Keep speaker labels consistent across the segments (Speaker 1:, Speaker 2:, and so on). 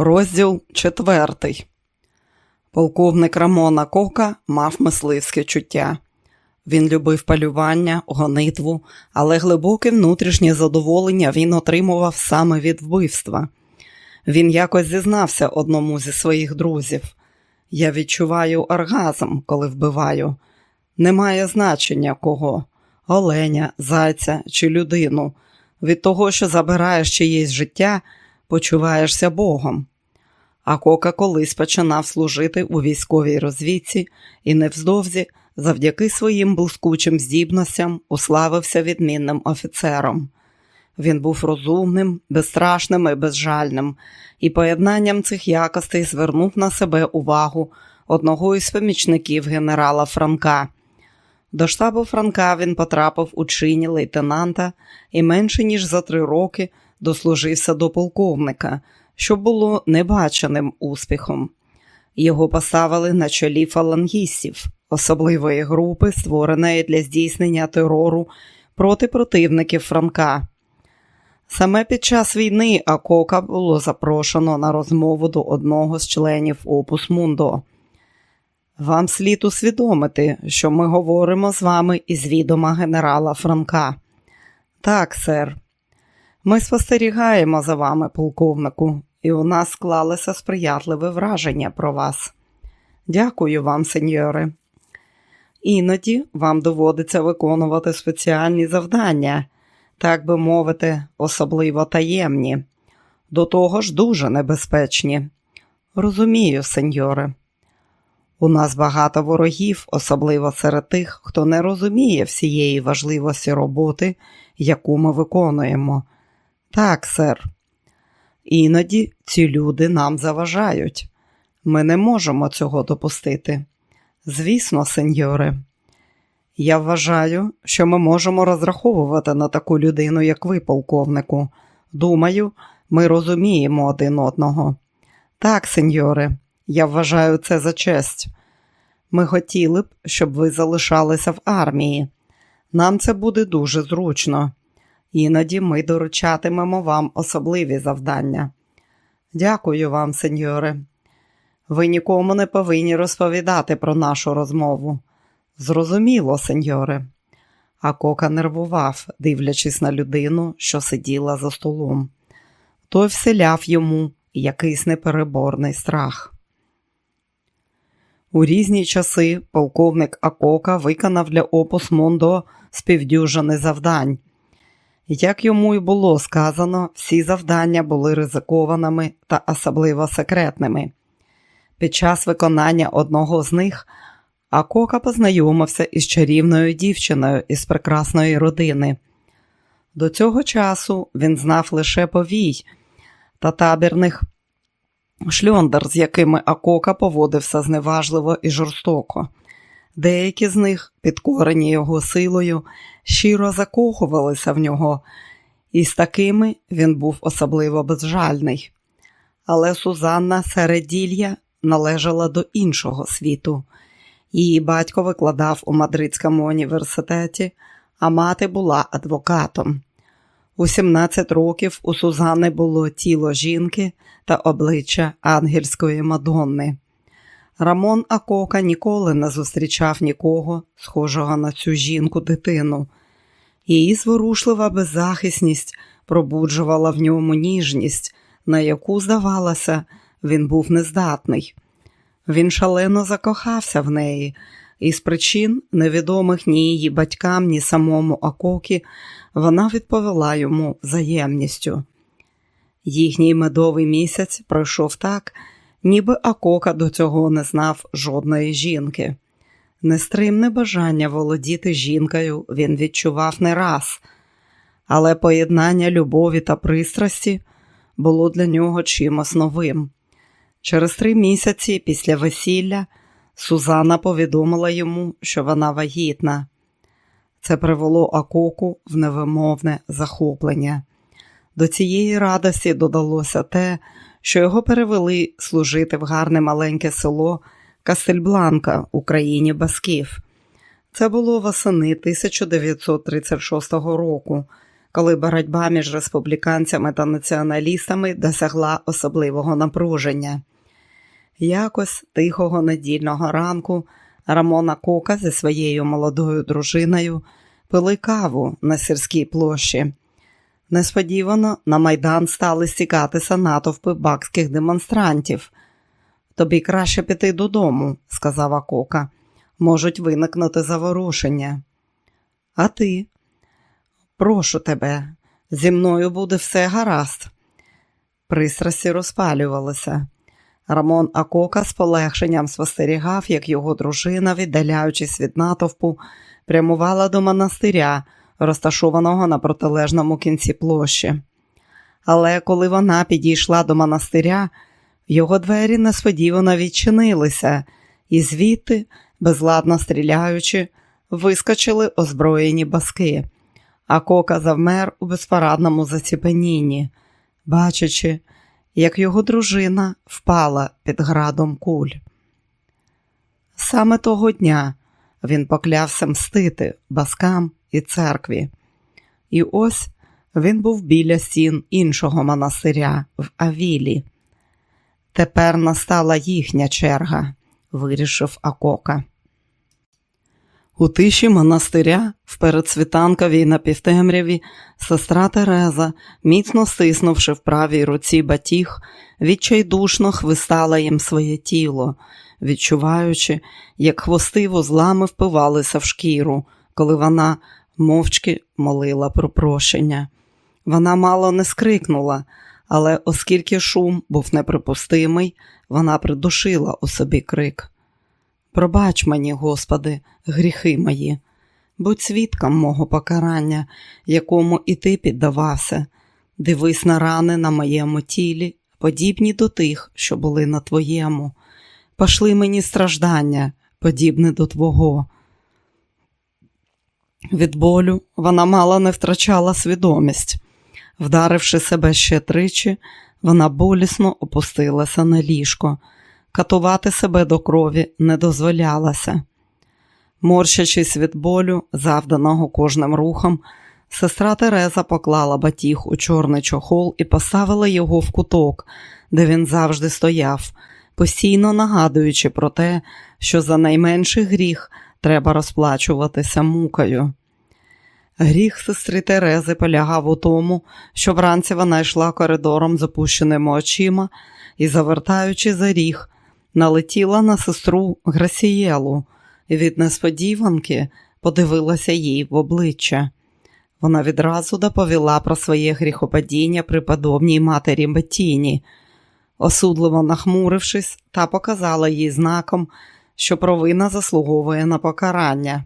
Speaker 1: Розділ четвертий. Полковник Рамона Кока мав мисливське чуття. Він любив полювання, гонитву, але глибоке внутрішнє задоволення він отримував саме від вбивства. Він якось зізнався одному зі своїх друзів. Я відчуваю оргазм, коли вбиваю. Немає значення кого оленя, зайця чи людину. Від того, що забираєш чиєсь життя, почуваєшся Богом. А Кока колись починав служити у військовій розвідці і невздовзі, завдяки своїм блискучим здібностям, уславився відмінним офіцером. Він був розумним, безстрашним і безжальним, і поєднанням цих якостей звернув на себе увагу одного із помічників генерала Франка. До штабу Франка він потрапив у чині лейтенанта і менше ніж за три роки дослужився до полковника, що було небаченим успіхом. Його поставили на чолі фалангістів, особливої групи, створеної для здійснення терору проти противників Франка. Саме під час війни Акока було запрошено на розмову до одного з членів Опус Мундо. Вам слід усвідомити, що ми говоримо з вами із відома генерала Франка. Так, сер, ми спостерігаємо за вами, полковнику, і у нас склалося сприятливе враження про вас. Дякую вам, сеньори. Іноді вам доводиться виконувати спеціальні завдання, так би мовити, особливо таємні, до того ж дуже небезпечні. Розумію, сеньори. У нас багато ворогів, особливо серед тих, хто не розуміє всієї важливості роботи, яку ми виконуємо. Так, сер. Іноді ці люди нам заважають. Ми не можемо цього допустити. Звісно, сеньори, я вважаю, що ми можемо розраховувати на таку людину, як ви, полковнику. Думаю, ми розуміємо один одного. Так, сеньори, я вважаю це за честь. Ми хотіли б, щоб ви залишалися в армії. Нам це буде дуже зручно. Іноді ми доручатимемо вам особливі завдання. Дякую вам, сеньоре. Ви нікому не повинні розповідати про нашу розмову. Зрозуміло, сеньоре. А кока нервував, дивлячись на людину, що сиділа за столом. Той вселяв йому якийсь непереборний страх. У різні часи полковник Акока виконав для опус Мондо співдюжини завдань. Як йому й було сказано, всі завдання були ризикованими та особливо секретними. Під час виконання одного з них Акока познайомився із чарівною дівчиною із прекрасної родини. До цього часу він знав лише повій та табірних шльондер, з якими Акока поводився зневажливо і жорстоко. Деякі з них, підкорені його силою, щиро закохувалися в нього, і з такими він був особливо безжальний. Але Сузанна Середілля належала до іншого світу. Її батько викладав у Мадридському університеті, а мати була адвокатом. У 17 років у Сузани було тіло жінки та обличчя ангельської Мадонни. Рамон Акока ніколи не зустрічав нікого, схожого на цю жінку дитину. Її зворушлива беззахисність пробуджувала в ньому ніжність, на яку, здавалося, він був нездатний. Він шалено закохався в неї, і з причин, невідомих ні її батькам, ні самому Акокі, вона відповіла йому взаємністю. Їхній медовий місяць пройшов так, ніби Акока до цього не знав жодної жінки. Нестримне бажання володіти жінкою він відчував не раз, але поєднання любові та пристрасті було для нього чимось новим. Через три місяці після весілля Сузана повідомила йому, що вона вагітна. Це привело Акоку в невимовне захоплення. До цієї радості додалося те, що його перевели служити в гарне маленьке село Кастельбланка у країні Басків. Це було восени 1936 року, коли боротьба між республіканцями та націоналістами досягла особливого напруження. Якось тихого недільного ранку Рамона Кока зі своєю молодою дружиною пили каву на сільській площі. Несподівано на майдан стали стікатися натовпи бакських демонстрантів. Тобі краще піти додому, сказала Кока. Можуть виникнути заворушення. А ти? Прошу тебе, зі мною буде все гаразд. Пристрасті розпалювалися. Рамон Акока з полегшенням спостерігав, як його дружина, віддаляючись від натовпу, прямувала до монастиря, розташованого на протилежному кінці площі. Але коли вона підійшла до монастиря, його двері несподівано відчинилися, і звідти, безладно стріляючи, вискочили озброєні баски, а кока завмер у безпарадному заціпенінні, бачачи, як його дружина впала під градом куль. Саме того дня він поклявся мстити баскам і церкві. І ось він був біля стін іншого монастиря в Авілі. Тепер настала їхня черга, вирішив Акока. У тиші монастиря в передсвітанковій напівтемряві сестра Тереза, міцно стиснувши в правій руці батіг, відчайдушно хвистала їм своє тіло, відчуваючи, як хвости вузлами впивалися в шкіру, коли вона мовчки молила про прощення. Вона мало не скрикнула, але оскільки шум був неприпустимий, вона придушила у собі крик. Пробач мені, Господи, гріхи мої, будь свідком мого покарання, якому і ти піддавався, дивись на рани на моєму тілі, подібні до тих, що були на твоєму. Пошли мені страждання, подібне до Твого. Від болю вона мало не втрачала свідомість. Вдаривши себе ще тричі, вона болісно опустилася на ліжко катувати себе до крові не дозволялося. Морщачись від болю, завданого кожним рухом, сестра Тереза поклала батіг у чорний чохол і поставила його в куток, де він завжди стояв, постійно нагадуючи про те, що за найменший гріх треба розплачуватися мукою. Гріх сестри Терези полягав у тому, що вранці вона йшла коридором з опущеними очима і, завертаючи за ріг, налетіла на сестру Грасієлу і від несподіванки подивилася їй в обличчя. Вона відразу доповіла про своє гріхопадіння преподобній матері Беттіні. Осудливо нахмурившись, та показала їй знаком, що провина заслуговує на покарання.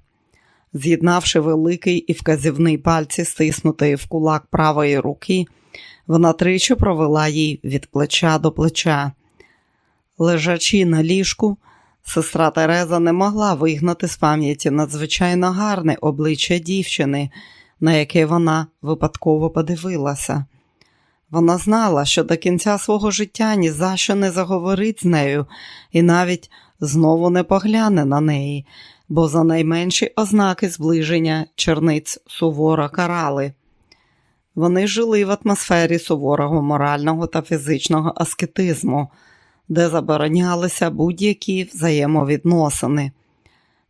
Speaker 1: З'єднавши великий і вказівний пальці, стиснутої в кулак правої руки, вона тричі провела їй від плеча до плеча. Лежачи на ліжку, сестра Тереза не могла вигнати з пам'яті надзвичайно гарне обличчя дівчини, на яке вона випадково подивилася. Вона знала, що до кінця свого життя ні за що не заговорить з нею і навіть знову не погляне на неї, бо за найменші ознаки зближення черниць суворо карали. Вони жили в атмосфері суворого морального та фізичного аскетизму де заборонялися будь-які взаємовідносини.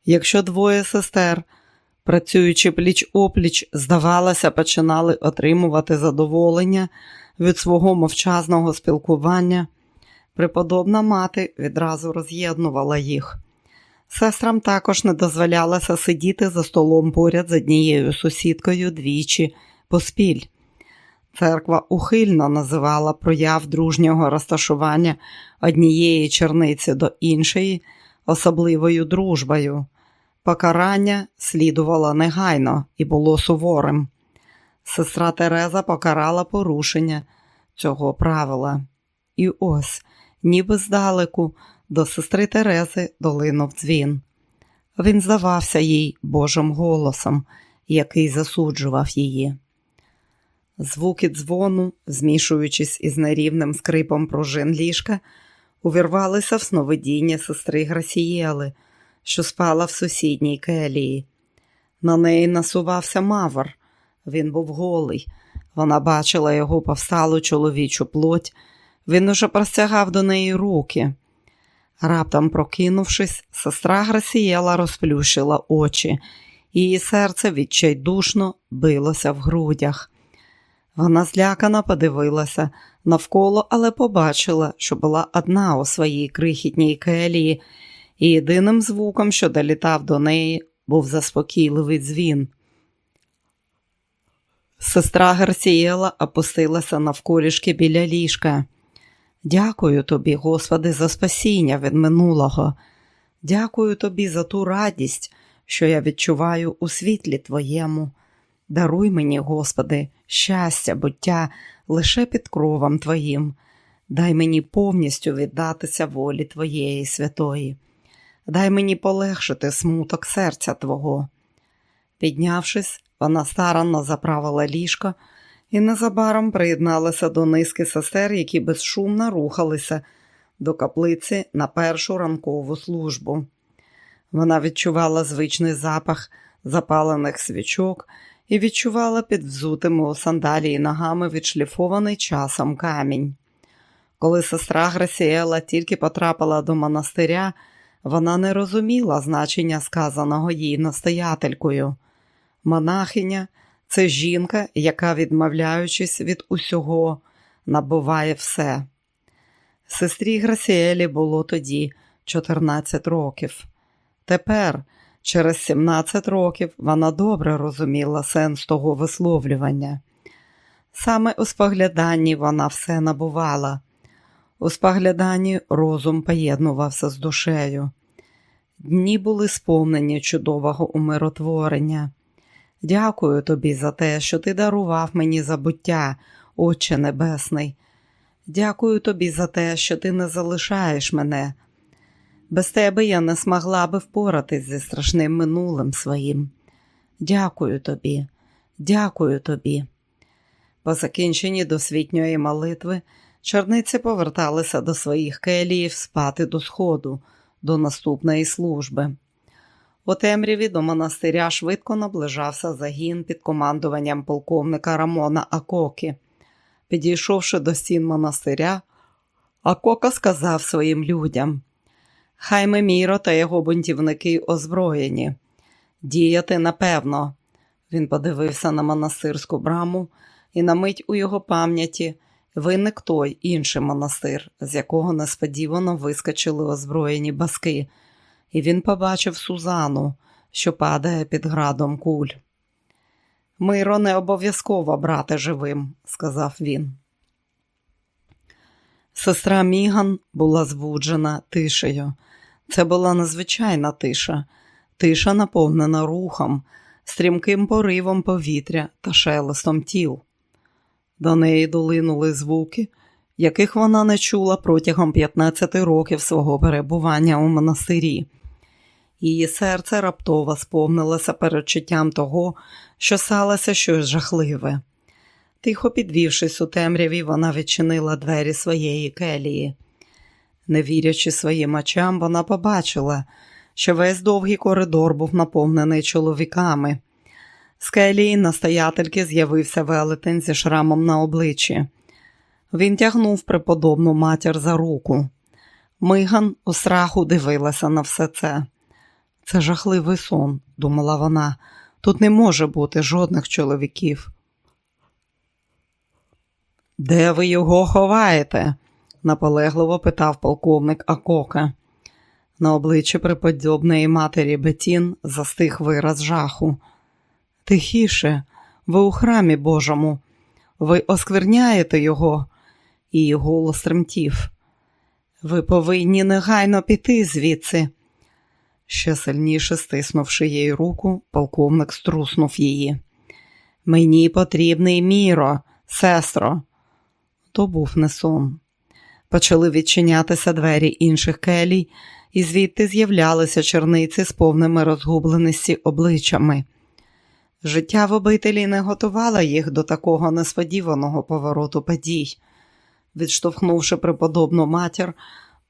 Speaker 1: Якщо двоє сестер, працюючи пліч опліч, здавалося, починали отримувати задоволення від свого мовчазного спілкування, преподобна мати відразу роз'єднувала їх. Сестрам також не дозволялося сидіти за столом поряд з однією сусідкою двічі поспіль. Церква ухильно називала прояв дружнього розташування однієї черниці до іншої особливою дружбою. Покарання слідувало негайно і було суворим. Сестра Тереза покарала порушення цього правила. І ось, ніби здалеку, до сестри Терези долинув дзвін. Він здавався їй Божим голосом, який засуджував її. Звуки дзвону, змішуючись із нерівним скрипом пружин ліжка, увірвалися в сновидіння сестри Грасієли, що спала в сусідній келії. На неї насувався мавр, Він був голий. Вона бачила його повсталу чоловічу плоть. Він уже простягав до неї руки. Раптом, прокинувшись, сестра Грасієла розплющила очі, її серце відчайдушно билося в грудях. Вона злякано подивилася навколо, але побачила, що була одна у своїй крихітній келії, і єдиним звуком, що долітав до неї, був заспокійливий дзвін. Сестра Гарсієла опустилася навколішки біля ліжка. Дякую тобі, Господи, за спасіння від минулого. Дякую тобі за ту радість, що я відчуваю у світлі Твоєму. Даруй мені, Господи, щастя, буття лише під кровом Твоїм. Дай мені повністю віддатися волі Твоєї святої. Дай мені полегшити смуток серця Твого. Піднявшись, вона старанно заправила ліжко і незабаром приєдналася до низки сестер, які безшумно рухалися до каплиці на першу ранкову службу. Вона відчувала звичний запах запалених свічок і відчувала під взутими у сандалії ногами відшліфований часом камінь. Коли сестра Грасіела тільки потрапила до монастиря, вона не розуміла значення сказаного їй настоятелькою. Монахиня це жінка, яка, відмовляючись від усього, набуває все. Сестрі Грасіелі було тоді 14 років. Тепер, через 17 років, вона добре розуміла сенс того висловлювання. Саме у спогляданні вона все набувала. У спогляданні розум поєднувався з душею. Дні були сповнені чудового умиротворення. Дякую тобі за те, що ти дарував мені забуття, Отче Небесний. Дякую тобі за те, що ти не залишаєш мене. Без тебе я не змогла би впоратись зі страшним минулим своїм. Дякую тобі, дякую тобі. По закінченні досвітньої молитви черниці поверталися до своїх келіїв спати до сходу, до наступної служби. У темряві до монастиря швидко наближався загін під командуванням полковника Рамона Акоки. Підійшовши до стін монастиря, Акока сказав своїм людям: Хай Меміро та його бунтівники озброєні. Діяти напевно. Він подивився на монастирську браму, і на мить у його пам'яті виник той інший монастир, з якого несподівано вискочили озброєні баски і він побачив Сузану, що падає під градом куль. Миро не обов'язково брати живим, сказав він. Сестра Міган була збуджена тишею. Це була незвичайна тиша, тиша наповнена рухом, стрімким поривом повітря та шелестом тіл. До неї долинули звуки, яких вона не чула протягом 15 років свого перебування у монастирі. Її серце раптово сповнилося передчуттям того, що сталося щось жахливе. Тихо підвівшись у темряві, вона відчинила двері своєї келії. Не вірячи своїм очам, вона побачила, що весь довгий коридор був наповнений чоловіками. З келії настоятельки з'явився велетень зі шрамом на обличчі. Він тягнув преподобну матір за руку. Миган у страху дивилася на все це. Це жахливий сон, думала вона. Тут не може бути жодних чоловіків. Де ви його ховаєте? наполегливо питав полковник Акока. На обличчі приподобної матері Бетін застиг вираз жаху. Тихіше, ви у храмі Божому, ви оскверняєте його, її голос тремтів. Ви повинні негайно піти звідси. Ще сильніше стиснувши їй руку, полковник струснув її. Мені потрібний міро, сестро. То був не сон. Почали відчинятися двері інших келій, і звідти з'являлися черниці з повними розгубленості обличчями. Життя в обителі не готувало їх до такого несподіваного повороту подій. Відштовхнувши преподобну матір,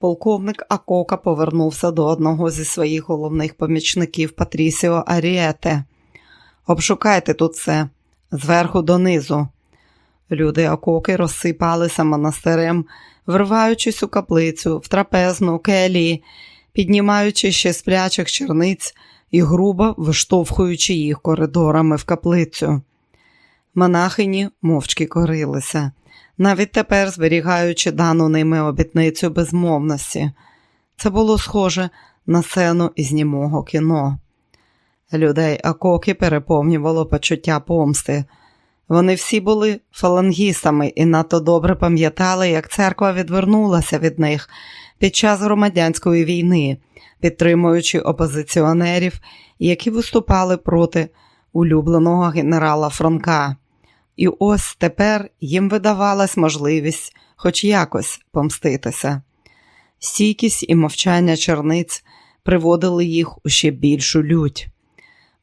Speaker 1: полковник Акока повернувся до одного зі своїх головних помічників Патрісіо Аріете. Обшукайте тут все, зверху донизу. Люди ококи розсипалися монастирем, вриваючись у каплицю, в трапезну, келії, піднімаючи ще сплячих черниць і грубо виштовхуючи їх коридорами в каплицю. Монахині мовчки корилися, навіть тепер зберігаючи дану ними обітницю безмовності. Це було схоже на сцену із німого кіно. Людей Акоки переповнювало почуття помсти. Вони всі були фалангістами і надто добре пам'ятали, як церква відвернулася від них під час громадянської війни, підтримуючи опозиціонерів, які виступали проти улюбленого генерала Франка. І ось тепер їм видавалась можливість хоч якось помститися. Стійкість і мовчання черниць приводили їх у ще більшу лють.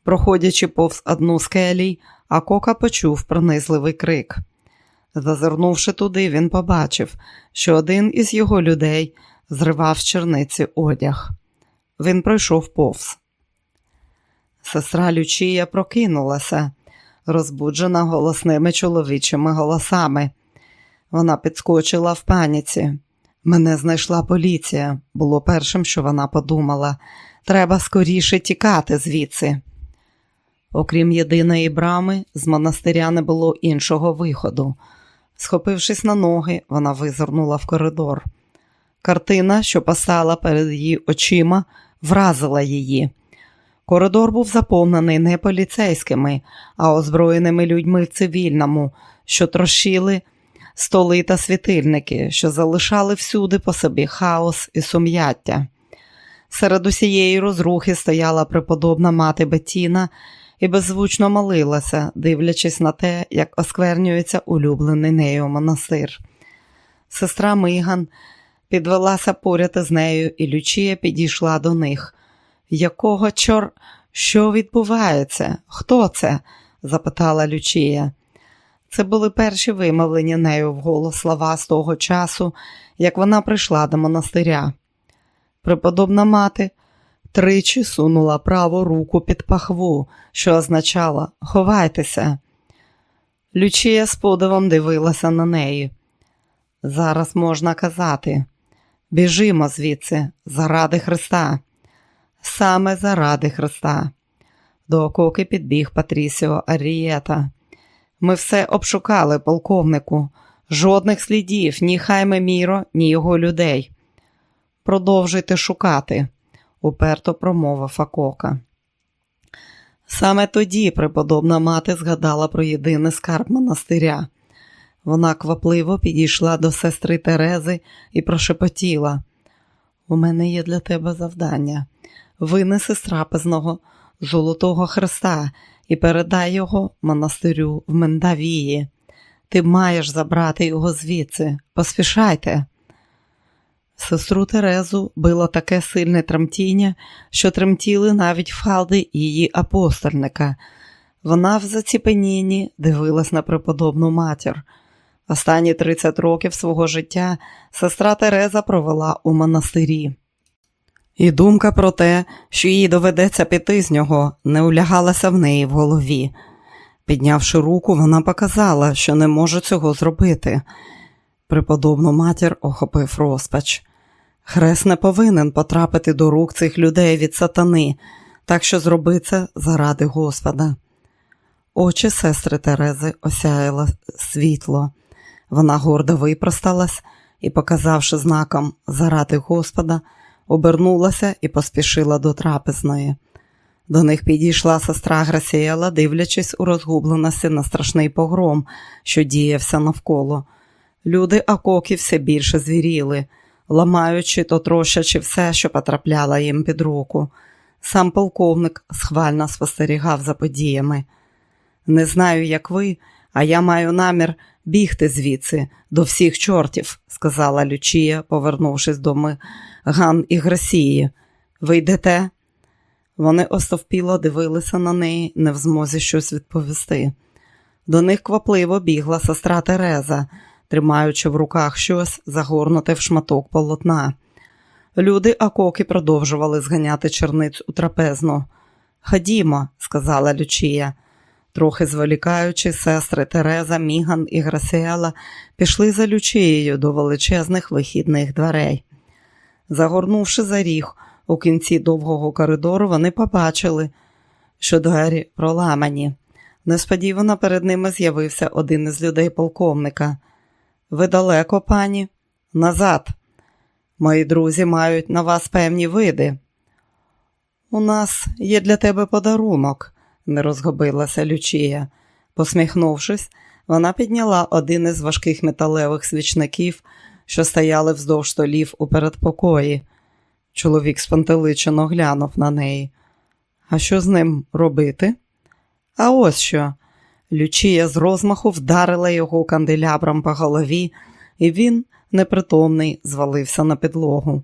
Speaker 1: Проходячи повз одну з келій, Акока почув пронизливий крик. Зазирнувши туди, він побачив, що один із його людей зривав з черниці одяг. Він пройшов повз. Сестра Лючія прокинулася, розбуджена голосними чоловічими голосами. Вона підскочила в паніці. Мене знайшла поліція, було першим, що вона подумала. Треба скоріше тікати звідси. Окрім єдиної брами, з монастиря не було іншого виходу. Схопившись на ноги, вона визирнула в коридор. Картина, що постала перед її очима, вразила її. Коридор був заповнений не поліцейськими, а озброєними людьми в цивільному, що трощили столи та світильники, що залишали всюди по собі хаос і сум'яття. Серед усієї розрухи стояла преподобна мати Бетіна і беззвучно молилася, дивлячись на те, як осквернюється улюблений нею монастир. Сестра Миган підвелася поряд із нею, і Лючія підійшла до них. Якого чор, що відбувається? Хто це? запитала Лючія. Це були перші вимовлені нею вголос слова з того часу, як вона прийшла до монастиря. Преподобна мати тричі сунула праву руку під пахву, що означала ховайтеся. Лючія з подивом дивилася на неї. Зараз можна казати біжимо звідси, заради Христа, саме заради Христа. До ококи підбіг Патрісіо Арієта. Ми все обшукали, полковнику, жодних слідів, ні Хайме Міро, ні його людей. Продовжуйте шукати уперто промовив Акока. Саме тоді преподобна мати згадала про єдиний скарб монастиря. Вона квапливо підійшла до сестри Терези і прошепотіла. У мене є для тебе завдання. Винеси з трапезного Золотого Христа і передай його монастирю в Мендавії. Ти маєш забрати його звідси. Поспішайте. Сестру Терезу било таке сильне тремтіння, що тремтіли навіть фалди її апостольника. Вона в заціпенінні дивилась на преподобну матір. Останні 30 років свого життя сестра Тереза провела у монастирі. І думка про те, що їй доведеться піти з нього, не улягалася в неї в голові. Піднявши руку, вона показала, що не може цього зробити. Преподобну матір охопив розпач. Хрест не повинен потрапити до рук цих людей від сатани, так що зроби це заради Господа. Очі сестри Терези осяяло світло. Вона гордо випросталась і, показавши знаком заради Господа, обернулася і поспішила до трапезної. До них підійшла сестра Грасіела, дивлячись у розгубленості на страшний погром, що діявся навколо. Люди Акокі все більше звіріли ламаючи то трощачи все, що потрапляло їм під руку. Сам полковник схвально спостерігав за подіями. Не знаю, як ви, а я маю намір бігти звідси до всіх чортів, сказала Лючія, повернувшись до Ган і Грасії. Ви йдете? Вони остовпіло дивилися на неї, не в змозі щось відповісти. До них квапливо бігла сестра Тереза, тримаючи в руках щось загорнуте в шматок полотна. Люди Акоки продовжували зганяти черниць у трапезну. Ходімо, сказала Лючія. Трохи зволікаючи, сестри Тереза, Міган і Грасіела пішли за лючією до величезних вихідних дверей. Загорнувши за ріг у кінці довгого коридору, вони побачили, що двері проламані. Несподівано перед ними з'явився один із людей полковника. Ви далеко, пані? Назад. Мої друзі мають на вас певні види. У нас є для тебе подарунок, не розгубилася Лючія. Посміхнувшись, вона підняла один із важких металевих свічників, що стояли вздовж столів у передпокої. Чоловік спантеличено глянув на неї. А що з ним робити? А ось що. Лючія з розмаху вдарила його канделябром по голові, і він, непритомний, звалився на підлогу.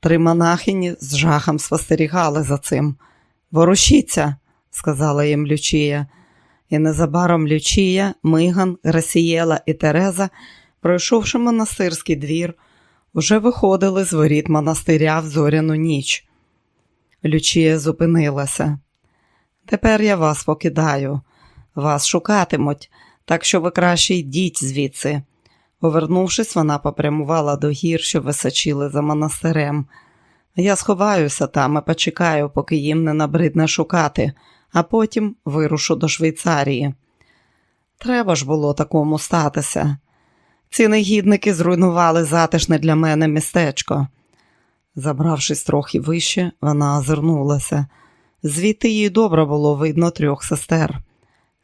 Speaker 1: Три монахині з жахом спостерігали за цим. Ворушіться, сказала їм Лючія. І незабаром Лючія, Миган, Грасієла і Тереза, пройшовши монастирський двір, уже виходили з воріт монастиря в зоряну ніч. Лючія зупинилася. Тепер я вас покидаю. Вас шукатимуть, так що ви краще йдіть звідси. Повернувшись, вона попрямувала до гір, що височили за монастирем. Я сховаюся там і почекаю, поки їм не набридне шукати, а потім вирушу до Швейцарії. Треба ж було такому статися. Ці негідники зруйнували затишне для мене містечко. Забравшись трохи вище, вона озирнулася. Звідти їй добре було видно трьох сестер.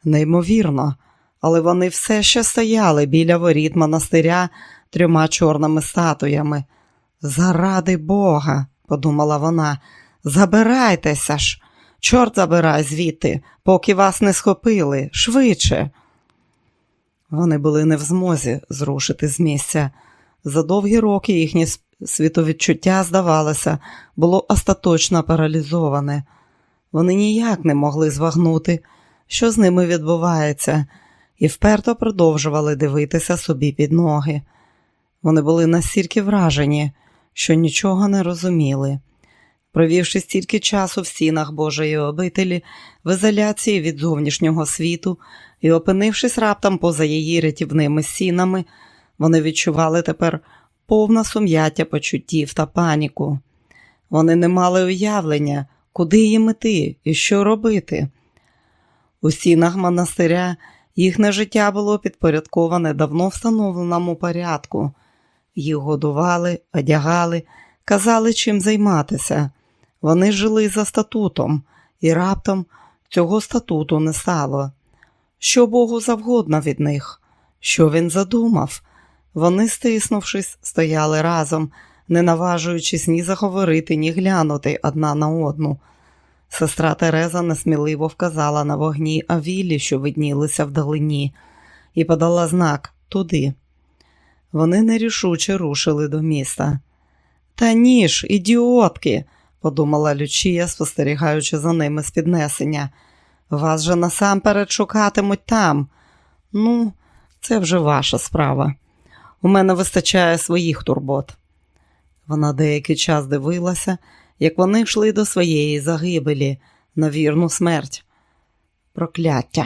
Speaker 1: Неймовірно, але вони все ще стояли біля воріт монастиря трьома чорними статуями. Заради Бога, подумала вона, забирайтеся ж, чорт забирай звідти, поки вас не схопили, швидше. Вони були не в змозі зрушити з місця. За довгі роки їхнє світовідчуття, здавалося, було остаточно паралізоване. Вони ніяк не могли звагнути, що з ними відбувається, і вперто продовжували дивитися собі під ноги. Вони були настільки вражені, що нічого не розуміли. Провівши стільки часу в стінах Божої обителі, в ізоляції від зовнішнього світу і опинившись раптом поза її рятівними стінами, вони відчували тепер повне сум'яття почуттів та паніку. Вони не мали уявлення, куди їм іти і що робити. У стінах монастиря їхнє життя було підпорядковане давно встановленому порядку. Їх годували, одягали, казали, чим займатися. Вони жили за статутом, і раптом цього статуту не стало. Що Богу завгодно від них, що він задумав. Вони, стиснувшись, стояли разом, не наважуючись ні заговорити, ні глянути одна на одну. Сестра Тереза несміливо вказала на вогні Авілі, що виднілися вдалині, і подала знак туди. Вони нерішуче рушили до міста. Та ні ж, ідіотки, подумала Лючія, спостерігаючи за ними з піднесення. Вас же насамперед шукатимуть там. Ну, це вже ваша справа. У мене вистачає своїх турбот. Вона деякий час дивилася, як вони йшли до своєї загибелі на вірну смерть. Прокляття.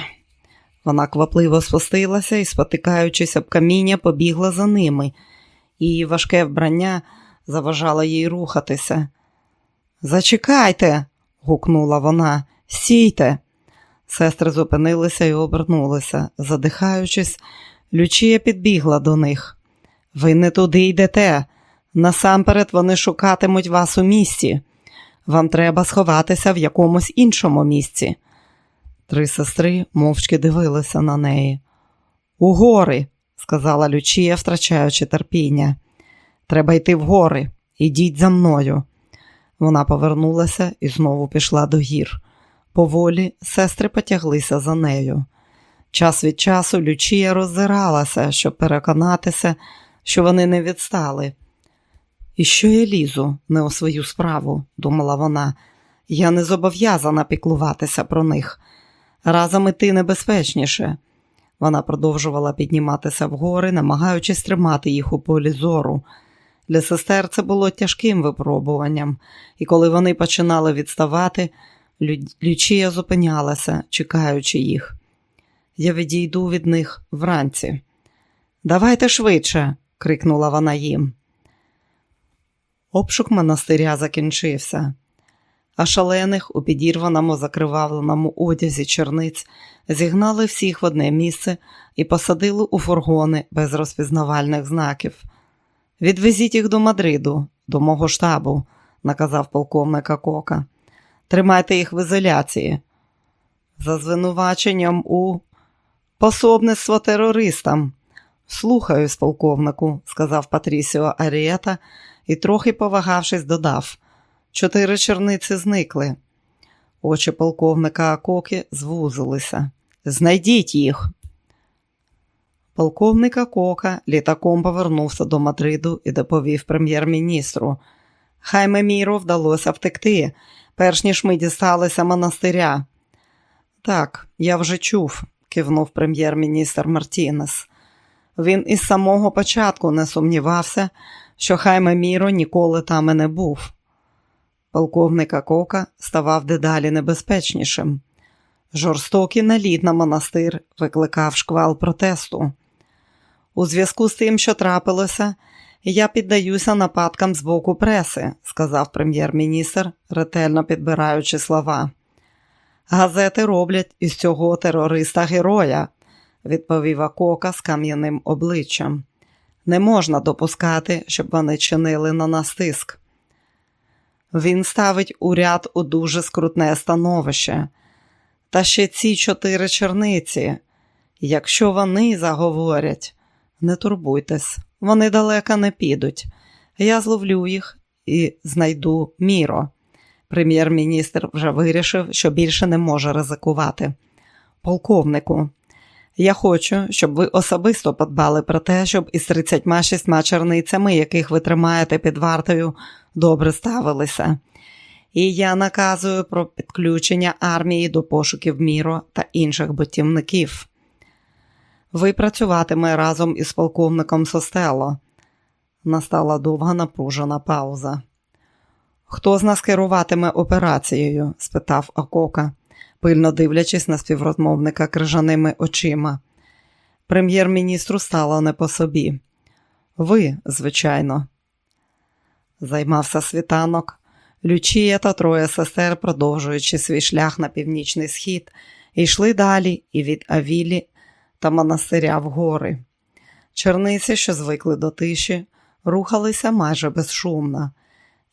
Speaker 1: Вона квапливо спустилася і, спотикаючись об каміння, побігла за ними. Її важке вбрання заважало їй рухатися. Зачекайте, гукнула вона, сійте. Сестри зупинилися і обернулися. Задихаючись, Лючія підбігла до них. Ви не туди йдете. Насамперед вони шукатимуть вас у місті. Вам треба сховатися в якомусь іншому місці. Три сестри мовчки дивилися на неї. У гори, сказала Лючія, втрачаючи терпіння. Треба йти в гори. Ідіть за мною. Вона повернулася і знову пішла до гір. Поволі сестри потяглися за нею. Час від часу Лючія роззиралася, щоб переконатися, що вони не відстали. І що я лізу не у свою справу, думала вона. Я не зобов'язана піклуватися про них. Разом іти небезпечніше. Вона продовжувала підніматися вгори, намагаючись тримати їх у полі зору. Для сестер це було тяжким випробуванням, і коли вони починали відставати, Лючія зупинялася, чекаючи їх. Я відійду від них вранці. Давайте швидше, крикнула вона їм. Обшук монастиря закінчився, а шалених у підірваному закривавленому одязі черниць зігнали всіх в одне місце і посадили у фургони без розпізнавальних знаків. Відвезіть їх до Мадриду, до мого штабу, наказав полковника Кока. Тримайте їх в ізоляції. За звинуваченням у пособництво терористам. Слухаюсь, полковнику, сказав Патрісіо Арієта і, трохи повагавшись, додав. Чотири черниці зникли. Очі полковника Акоки звузилися. Знайдіть їх. Полковник Акока літаком повернувся до Мадриду і доповів прем'єр-міністру. Хайме Міру вдалося втекти, перш ніж ми дісталися монастиря. Так, я вже чув, кивнув прем'єр-міністр Мартінес. Він із самого початку не сумнівався, що Хайме Міро ніколи там і не був. Полковник Акока ставав дедалі небезпечнішим. Жорстокий наліт на монастир викликав шквал протесту. У зв'язку з тим, що трапилося, я піддаюся нападкам з боку преси, сказав прем'єр-міністр, ретельно підбираючи слова. Газети роблять із цього терориста героя, відповів Акока з кам'яним обличчям. Не можна допускати, щоб вони чинили на нас тиск. Він ставить уряд у дуже скрутне становище. Та ще ці чотири черниці. Якщо вони заговорять, не турбуйтесь, вони далеко не підуть. Я зловлю їх і знайду міро. Прем'єр-міністр вже вирішив, що більше не може ризикувати. Полковнику, я хочу, щоб ви особисто подбали про те, щоб із 36 черницями, яких ви тримаєте під вартою, добре ставилися. І я наказую про підключення армії до пошуків Міро та інших бутівників. Ви працюватиме разом із полковником Состело. Настала довга напружена пауза. Хто з нас керуватиме операцією? спитав Окока, пильно дивлячись на співрозмовника крижаними очима. Прем'єр-міністру стало не по собі. Ви, звичайно. Займався світанок. Лючія та троє сестер, продовжуючи свій шлях на північний схід, йшли далі і від Авілі та монастиря в гори. Черниці, що звикли до тиші, рухалися майже безшумно.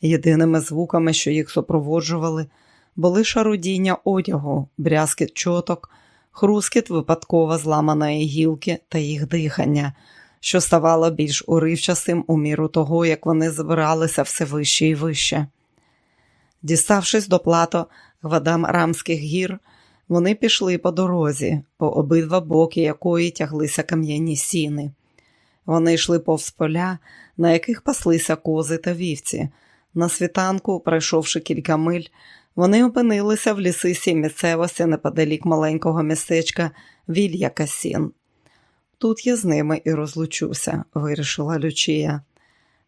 Speaker 1: Єдиними звуками, що їх супроводжували, були шарудіння одягу, брязкіт чоток, хрускіт випадково зламаної гілки та їх дихання, що ставало більш уривчастим у міру того, як вони збиралися все вище і вище. Діставшись до плато Гвадам-Рамських гір, вони пішли по дорозі, по обидва боки якої тяглися кам'яні сіни. Вони йшли повз поля, на яких паслися кози та вівці. На світанку, пройшовши кілька миль, вони опинилися в лісистій місцевості неподалік маленького містечка Вілья Касін. Тут я з ними і розлучуся, вирішила Лючія.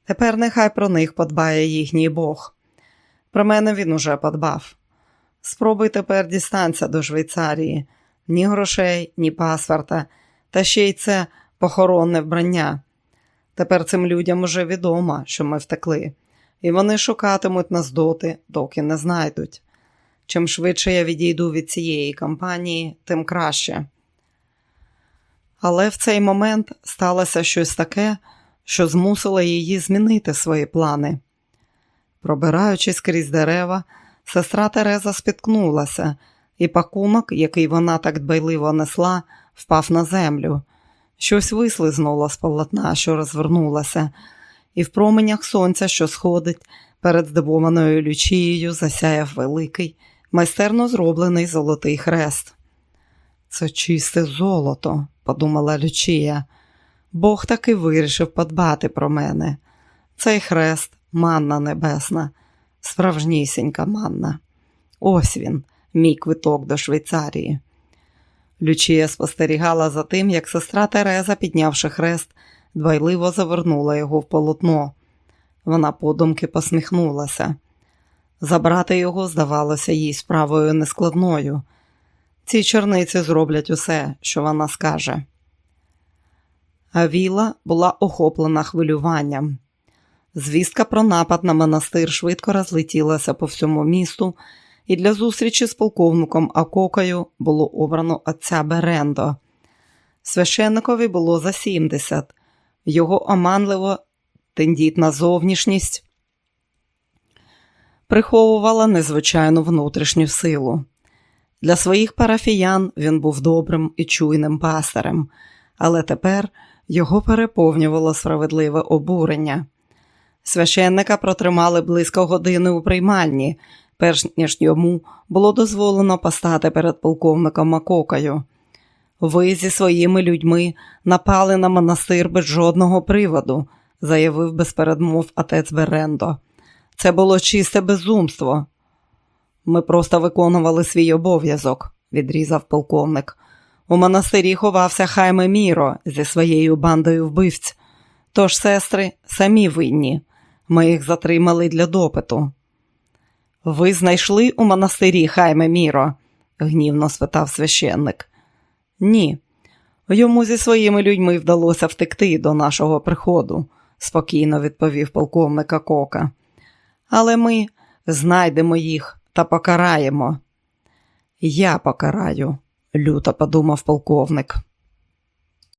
Speaker 1: Тепер нехай про них подбає їхній Бог. Про мене він уже подбав. Спробуй тепер дістанція до Швейцарії, ні грошей, ні паспорта, та ще й це похоронне вбрання. Тепер цим людям уже відомо, що ми втекли, і вони шукатимуть нас доти, доки не знайдуть. Чим швидше я відійду від цієї кампанії, тим краще. Але в цей момент сталося щось таке, що змусило її змінити свої плани. Пробираючись крізь дерева, сестра Тереза спіткнулася, і пакунок, який вона так дбайливо несла, впав на землю. Щось вислизнуло з полотна, що розвернулося, і в променях сонця, що сходить, перед здивованою лючією засяяв великий, майстерно зроблений золотий хрест. Це чисте золото, подумала Лючія. Бог таки вирішив подбати про мене. Цей хрест манна небесна, справжнісінька манна. Ось він, мій квиток до Швейцарії. Лючія спостерігала за тим, як сестра Тереза, піднявши хрест, дбайливо завернула його в полотно. Вона подумки посміхнулася. Забрати його здавалося їй справою нескладною. Ці черниці зроблять усе, що вона скаже. А Віла була охоплена хвилюванням. Звістка про напад на монастир швидко розлетілася по всьому місту, і для зустрічі з полковником Акокою було обрано отця Берендо. Священникові було за 70. Його оманливо тендітна зовнішність приховувала незвичайну внутрішню силу. Для своїх парафіян він був добрим і чуйним пастирем, але тепер його переповнювало справедливе обурення. Священника протримали близько години у приймальні, перш ніж йому було дозволено постати перед полковником Макокою. Ви зі своїми людьми напали на монастир без жодного приводу, заявив без передмов отець Берендо. Це було чисте безумство. Ми просто виконували свій обов'язок, відрізав полковник. У монастирі ховався Хайме Міро зі своєю бандою вбивць. Тож сестри самі винні. Ми їх затримали для допиту. Ви знайшли у монастирі Хайме Міро? гнівно спитав священник. Ні. Йому зі своїми людьми вдалося втекти до нашого приходу, спокійно відповів полковника Кока. Але ми знайдемо їх та покараємо. Я покараю, люто подумав полковник.